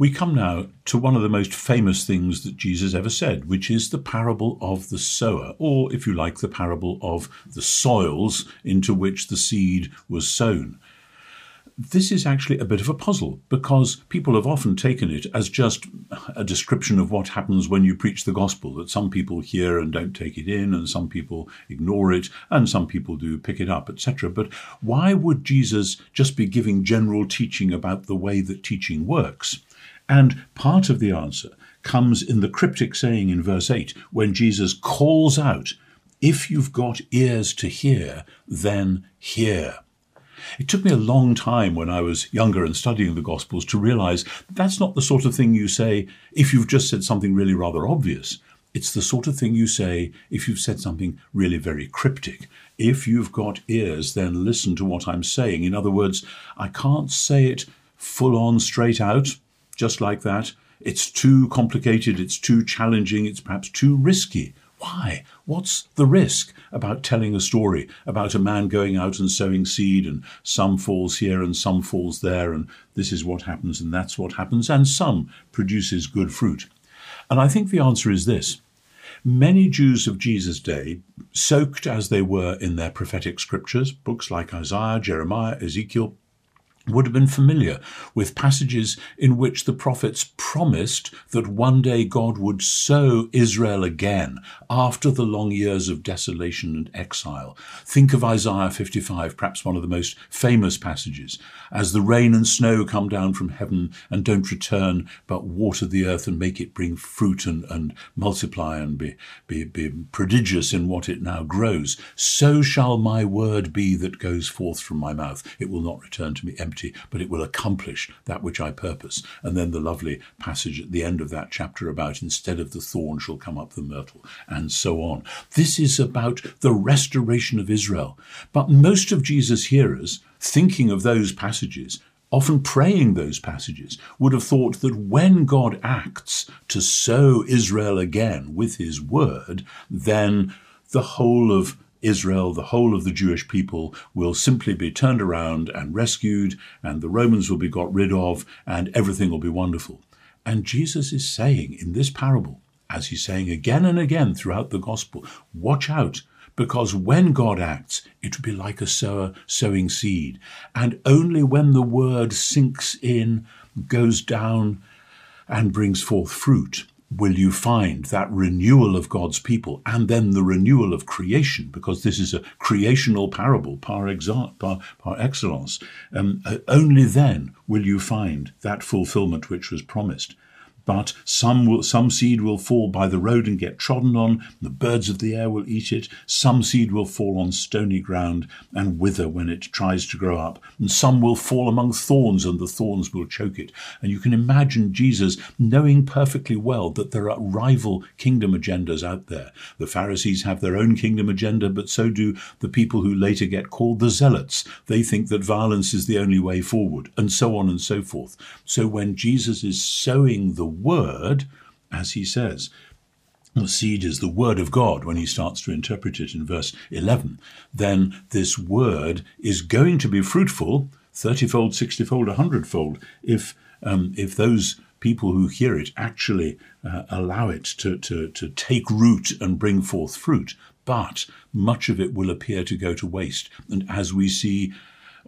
We come now to one of the most famous things that Jesus ever said, which is the parable of the sower, or if you like, the parable of the soils into which the seed was sown. This is actually a bit of a puzzle because people have often taken it as just a description of what happens when you preach the gospel, that some people hear and don't take it in, and some people ignore it, and some people do pick it up, etc. But why would Jesus just be giving general teaching about the way that teaching works? And part of the answer comes in the cryptic saying in verse 8 when Jesus calls out, If you've got ears to hear, then hear. It took me a long time when I was younger and studying the Gospels to realize that's not the sort of thing you say if you've just said something really rather obvious. It's the sort of thing you say if you've said something really very cryptic. If you've got ears, then listen to what I'm saying. In other words, I can't say it full on straight out just like that. It's too complicated, it's too challenging, it's perhaps too risky. Why? What's the risk about telling a story about a man going out and sowing seed and some falls here and some falls there and this is what happens and that's what happens and some produces good fruit? And I think the answer is this. Many Jews of Jesus' day, soaked as they were in their prophetic scriptures, books like Isaiah, Jeremiah, Ezekiel, would have been familiar with passages in which the prophets promised that one day God would sow Israel again after the long years of desolation and exile. Think of Isaiah 55, perhaps one of the most famous passages. As the rain and snow come down from heaven and don't return, but water the earth and make it bring fruit and, and multiply and be, be, be prodigious in what it now grows, so shall my word be that goes forth from my mouth. It will not return to me empty empty, but it will accomplish that which I purpose. And then the lovely passage at the end of that chapter about instead of the thorn shall come up the myrtle, and so on. This is about the restoration of Israel. But most of Jesus' hearers, thinking of those passages, often praying those passages, would have thought that when God acts to sow Israel again with his word, then the whole of Israel, the whole of the Jewish people, will simply be turned around and rescued, and the Romans will be got rid of, and everything will be wonderful. And Jesus is saying in this parable, as he's saying again and again throughout the gospel, watch out, because when God acts, it will be like a sower sowing seed. And only when the word sinks in, goes down, and brings forth fruit, will you find that renewal of God's people and then the renewal of creation, because this is a creational parable par, exa- par, par excellence. Um, uh, only then will you find that fulfillment which was promised but some will, some seed will fall by the road and get trodden on, the birds of the air will eat it. Some seed will fall on stony ground and wither when it tries to grow up, and some will fall among thorns, and the thorns will choke it. And you can imagine Jesus knowing perfectly well that there are rival kingdom agendas out there. The Pharisees have their own kingdom agenda, but so do the people who later get called the Zealots. They think that violence is the only way forward, and so on and so forth. So when Jesus is sowing the word, as he says, the seed is the word of God when he starts to interpret it in verse 11, then this word is going to be fruitful 30 fold, 60 fold, 100 fold if, um, if those people who hear it actually uh, allow it to, to, to take root and bring forth fruit. But much of it will appear to go to waste. And as we see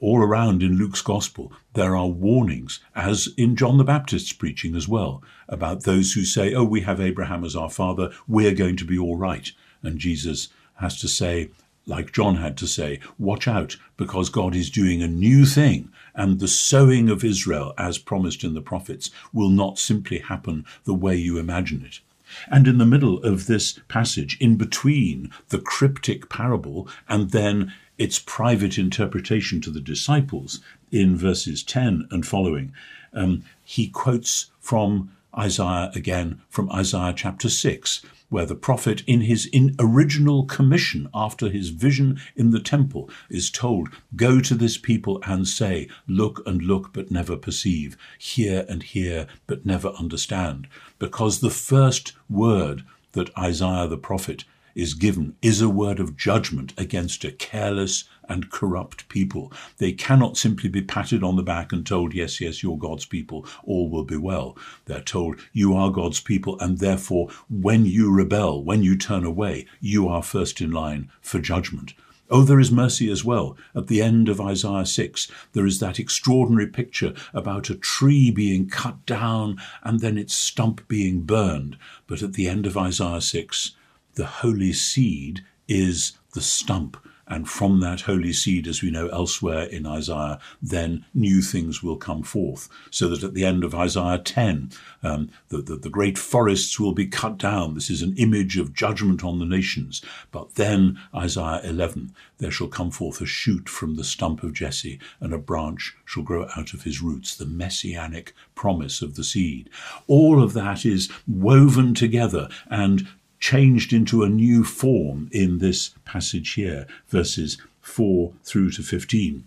all around in Luke's gospel, there are warnings, as in John the Baptist's preaching as well, about those who say, Oh, we have Abraham as our father, we're going to be all right. And Jesus has to say, like John had to say, watch out, because God is doing a new thing, and the sowing of Israel, as promised in the prophets, will not simply happen the way you imagine it. And in the middle of this passage, in between the cryptic parable and then its private interpretation to the disciples in verses 10 and following, um, he quotes from Isaiah again, from Isaiah chapter 6, where the prophet, in his in original commission after his vision in the temple, is told, Go to this people and say, Look and look, but never perceive, hear and hear, but never understand. Because the first word that Isaiah the prophet is given is a word of judgment against a careless and corrupt people. They cannot simply be patted on the back and told, yes, yes, you're God's people, all will be well. They're told, you are God's people, and therefore, when you rebel, when you turn away, you are first in line for judgment. Oh, there is mercy as well. At the end of Isaiah 6, there is that extraordinary picture about a tree being cut down and then its stump being burned. But at the end of Isaiah 6, the holy seed is the stump and from that holy seed, as we know elsewhere in Isaiah, then new things will come forth. So that at the end of Isaiah 10, um, the, the, the great forests will be cut down. This is an image of judgment on the nations. But then, Isaiah 11, there shall come forth a shoot from the stump of Jesse, and a branch shall grow out of his roots, the messianic promise of the seed. All of that is woven together and changed into a new form in this passage here, verses 4 through to 15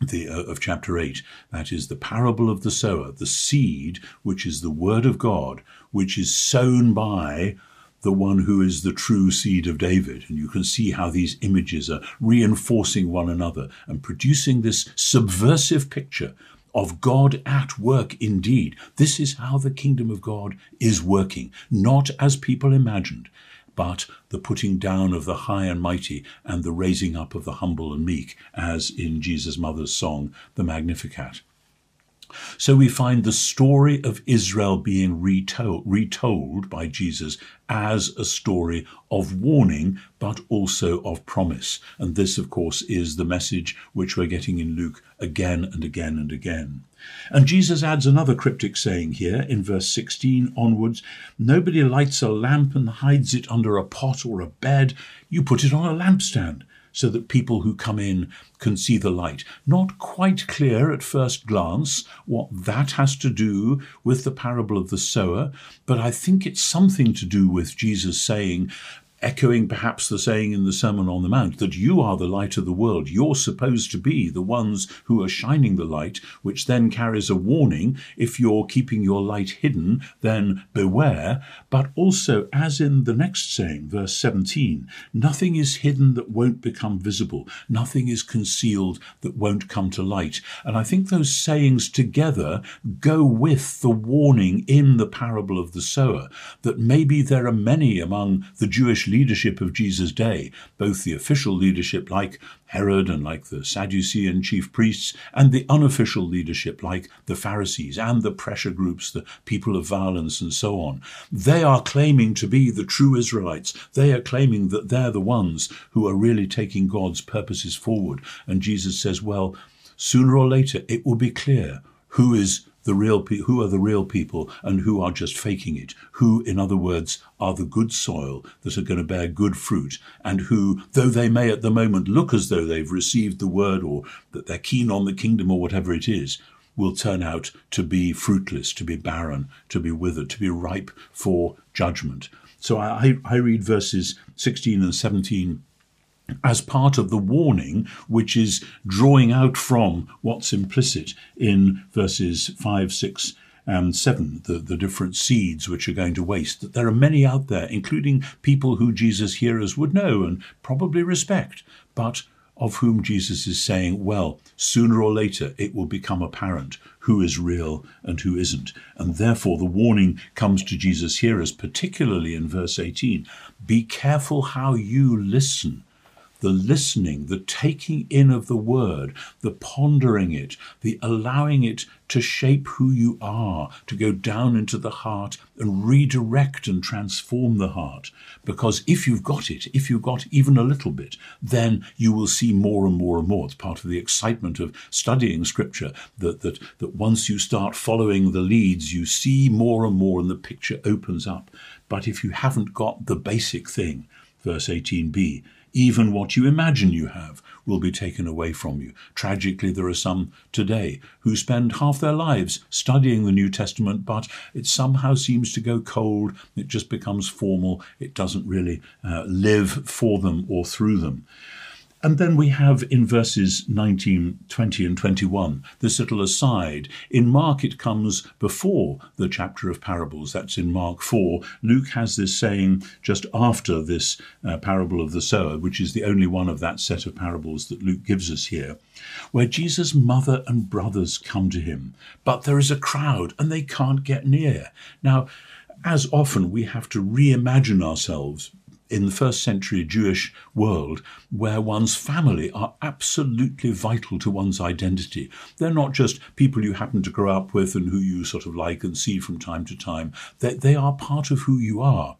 the, uh, of chapter 8. That is the parable of the sower, the seed, which is the word of God, which is sown by the one who is the true seed of David. And you can see how these images are reinforcing one another and producing this subversive picture of God at work indeed. This is how the kingdom of God is working, not as people imagined, but the putting down of the high and mighty and the raising up of the humble and meek, as in Jesus' mother's song, the Magnificat. So we find the story of Israel being retold, retold by Jesus as a story of warning, but also of promise. And this, of course, is the message which we're getting in Luke again and again and again. And Jesus adds another cryptic saying here in verse 16 onwards Nobody lights a lamp and hides it under a pot or a bed. You put it on a lampstand so that people who come in can see the light. Not quite clear at first glance what that has to do with the parable of the sower, but I think it's something to do with Jesus saying, echoing perhaps the saying in the Sermon on the Mount that you are the light of the world. You're supposed to be the ones who are shining the light, which then carries a warning. If you're keeping your light hidden, then beware. But also, as in the next saying, verse 17, nothing is hidden that won't become visible. Nothing is concealed that won't come to light. And I think those sayings together go with the warning in the parable of the sower that maybe there are many among the Jewish leadership of Jesus' day, both the official leadership like Herod and like the Sadducean chief priests, and the unofficial leadership like the Pharisees and the pressure groups, the people of violence and so on. They are claiming to be the true Israelites. They are claiming that they're the ones who are really taking God's purposes forward. And Jesus says, well, sooner or later it will be clear who is the real pe- who are the real people and who are just faking it who in other words are the good soil that are going to bear good fruit and who though they may at the moment look as though they've received the word or that they're keen on the kingdom or whatever it is will turn out to be fruitless to be barren to be withered to be ripe for judgment. So i, I read verses 16 and 17 as part of the warning, which is drawing out from what's implicit in verses 5, 6, and 7, the, the different seeds which are going to waste, that there are many out there, including people who Jesus' hearers would know and probably respect, but of whom Jesus is saying, well, sooner or later it will become apparent who is real and who isn't. And therefore the warning comes to Jesus' hearers, particularly in verse 18 be careful how you listen the listening, the taking in of the word, the pondering it, the allowing it to shape who you are, to go down into the heart and redirect and transform the heart. Because if you've got it, if you've got even a little bit, then you will see more and more and more. It's part of the excitement of studying scripture that, that, that once you start following the leads, you see more and more and the picture opens up. But if you haven't got the basic thing, verse 18b, even what you imagine you have will be taken away from you. Tragically, there are some today who spend half their lives studying the New Testament, but it somehow seems to go cold. It just becomes formal. It doesn't really uh, live for them or through them. And then we have in verses 19, 20, and 21 this little aside. In Mark, it comes before the chapter of parables. That's in Mark 4. Luke has this saying just after this uh, parable of the sower, which is the only one of that set of parables that Luke gives us here, where Jesus' mother and brothers come to him. But there is a crowd and they can't get near. Now, as often we have to reimagine ourselves in the first century Jewish world where one's family are absolutely vital to one's identity. They're not just people you happen to grow up with and who you sort of like and see from time to time. They, they are part of who you are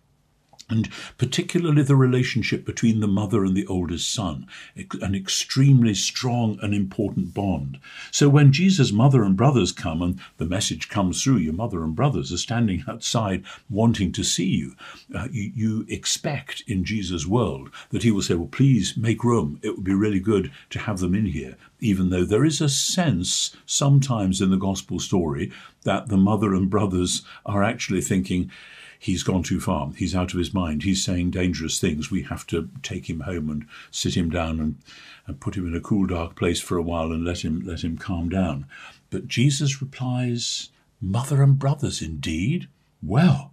and particularly the relationship between the mother and the oldest son, an extremely strong and important bond. So when Jesus' mother and brothers come and the message comes through, your mother and brothers are standing outside wanting to see you, uh, you, you expect in Jesus' world that he will say, well, please make room. It would be really good to have them in here, even though there is a sense sometimes in the gospel story that the mother and brothers are actually thinking, he's gone too far. He's out of his mind. He's saying dangerous things. We have to take him home and sit him down and, and put him in a cool, dark place for a while and let him let him calm down. But Jesus replies, Mother and brothers, indeed? Well,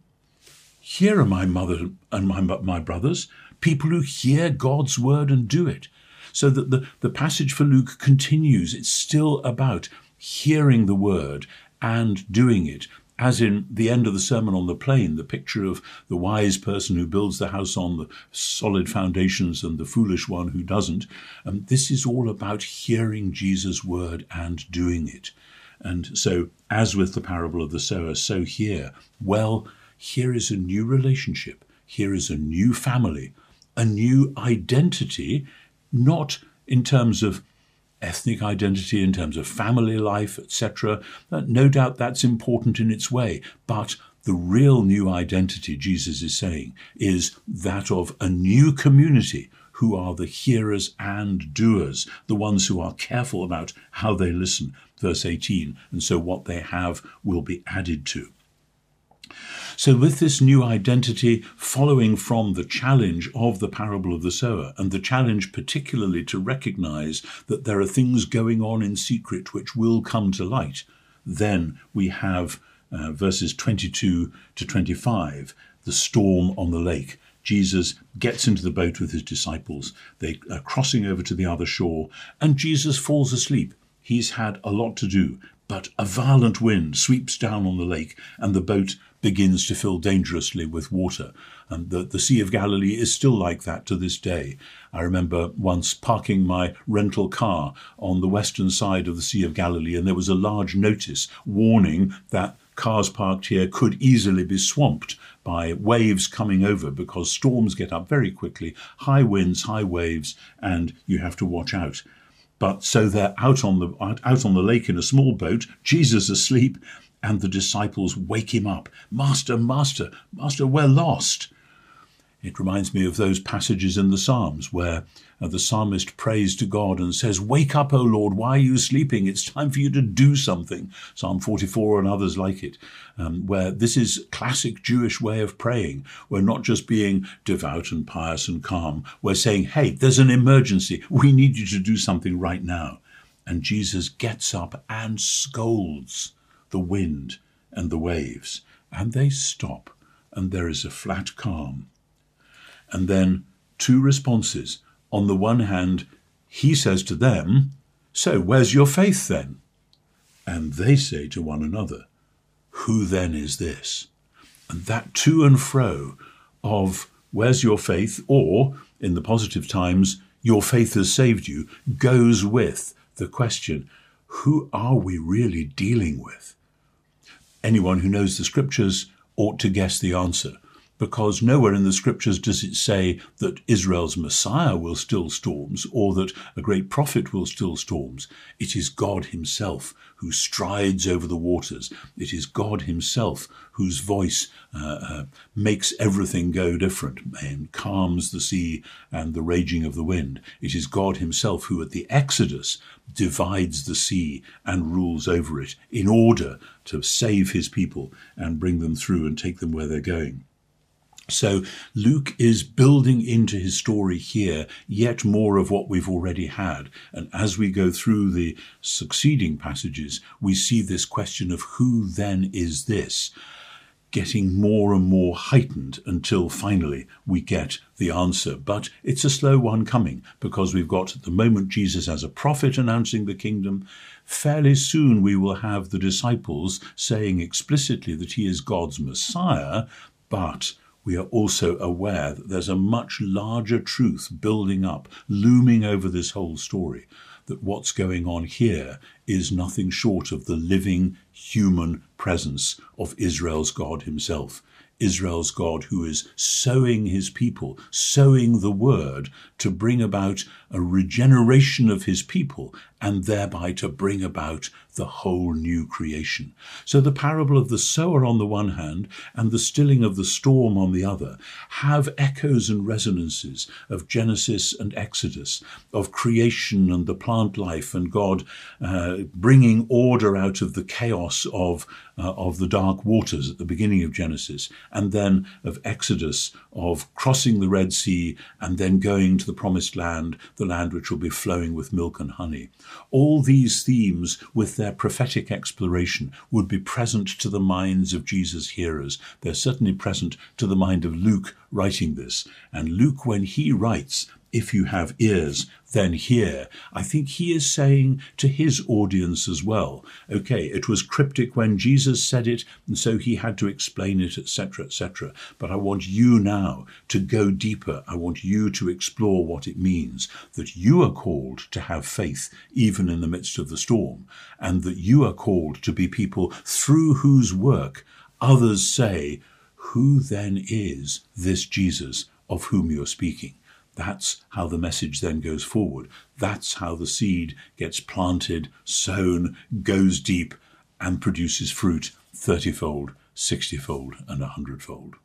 here are my mother and my, my brothers, people who hear God's word and do it. So that the, the passage for Luke continues. It's still about hearing the word and doing it as in the end of the Sermon on the Plain, the picture of the wise person who builds the house on the solid foundations and the foolish one who doesn't. And this is all about hearing Jesus' word and doing it. And so, as with the parable of the sower, so here, well, here is a new relationship. Here is a new family, a new identity, not in terms of ethnic identity, in terms of family life, etc. Uh, no doubt that's important in its way, but the real new identity, Jesus is saying, is that of a new community who are the hearers and doers, the ones who are careful about how they listen. Verse 18, and so what they have will be added to. So, with this new identity following from the challenge of the parable of the sower, and the challenge particularly to recognize that there are things going on in secret which will come to light, then we have uh, verses 22 to 25, the storm on the lake. Jesus gets into the boat with his disciples. They are crossing over to the other shore, and Jesus falls asleep. He's had a lot to do, but a violent wind sweeps down on the lake, and the boat begins to fill dangerously with water. And the, the Sea of Galilee is still like that to this day. I remember once parking my rental car on the western side of the Sea of Galilee, and there was a large notice warning that cars parked here could easily be swamped by waves coming over because storms get up very quickly, high winds, high waves, and you have to watch out. But so they're out on the out on the lake in a small boat, Jesus asleep, and the disciples wake him up. Master, Master, Master, we're lost. It reminds me of those passages in the Psalms where uh, the psalmist prays to God and says, Wake up, O Lord, why are you sleeping? It's time for you to do something. Psalm 44 and others like it, um, where this is classic Jewish way of praying. We're not just being devout and pious and calm. We're saying, Hey, there's an emergency. We need you to do something right now. And Jesus gets up and scolds the wind and the waves, and they stop, and there is a flat calm. And then two responses. On the one hand, he says to them, So where's your faith then? And they say to one another, Who then is this? And that to and fro of where's your faith, or in the positive times, your faith has saved you, goes with the question, who are we really dealing with? anyone who knows the scriptures ought to guess the answer because nowhere in the scriptures does it say that Israel's Messiah will still storms or that a great prophet will still storms. It is God himself who strides over the waters. It is God himself whose voice uh, uh, makes everything go different and calms the sea and the raging of the wind. It is God himself who at the Exodus divides the sea and rules over it in order to save his people and bring them through and take them where they're going. So Luke is building into his story here yet more of what we've already had. And as we go through the succeeding passages, we see this question of who then is this? getting more and more heightened until finally we get the answer. But it's a slow one coming because we've got at the moment Jesus as a prophet announcing the kingdom. Fairly soon we will have the disciples saying explicitly that he is God's Messiah, but we are also aware that there's a much larger truth building up, looming over this whole story, that what's going on here is nothing short of the living human presence of Israel's God himself. Israel's God who is sowing his people, sowing the word to bring about a regeneration of his people and thereby to bring about the whole new creation. So the parable of the sower on the one hand and the stilling of the storm on the other have echoes and resonances of Genesis and Exodus, of creation and the plant life and God uh, bringing order out of the chaos of, uh, of the dark waters at the beginning of Genesis, and then of Exodus, of crossing the Red Sea and then going to the promised land, the land which will be flowing with milk and honey. All these themes, with their prophetic exploration, would be present to the minds of Jesus' hearers. They're certainly present to the mind of Luke writing this. And Luke, when he writes, if you have ears, then hear. I think he is saying to his audience as well, okay, it was cryptic when Jesus said it, and so he had to explain it, etc., etc. But I want you now to go deeper. I want you to explore what it means that you are called to have faith even in the midst of the storm, and that you are called to be people through whose work others say, Who then is this Jesus of whom you're speaking? That's how the message then goes forward. That's how the seed gets planted, sown, goes deep, and produces fruit thirtyfold, sixtyfold, and a hundredfold.